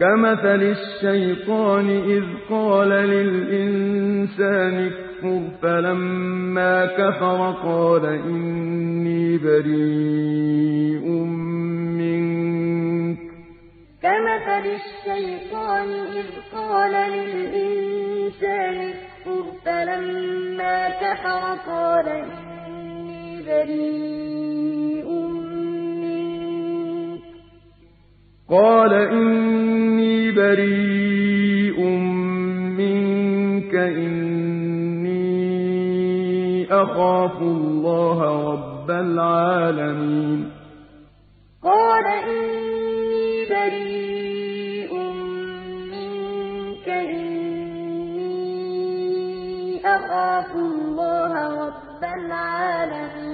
كَمَثَلِ الشَّيْطَانِ إِذْ قَالَ لِلْإِنسَانِ اكْفُرْ فَلَمَّا كَفَرَ قَالَ إِنِّي بَرِيءٌ مِّنكَ ۖ. كَمَثَلِ الشَّيْطَانِ إِذْ قَالَ لِلْإِنسَانِ اكْفُرْ فَلَمَّا كَفَرَ قَالَ إِنِّي بَرِيءٌ مِّنكَ ۖ. قَالَ إِنِّي بَرِيءٌ مِّنكَ إِنِّي أَخَافُ اللَّهَ رَبَّ الْعَالَمِينَ. قَالَ إِنِّي بَرِيءٌ مِّنكَ إِنِّي أَخَافُ اللَّهَ رَبَّ الْعَالَمِينَ.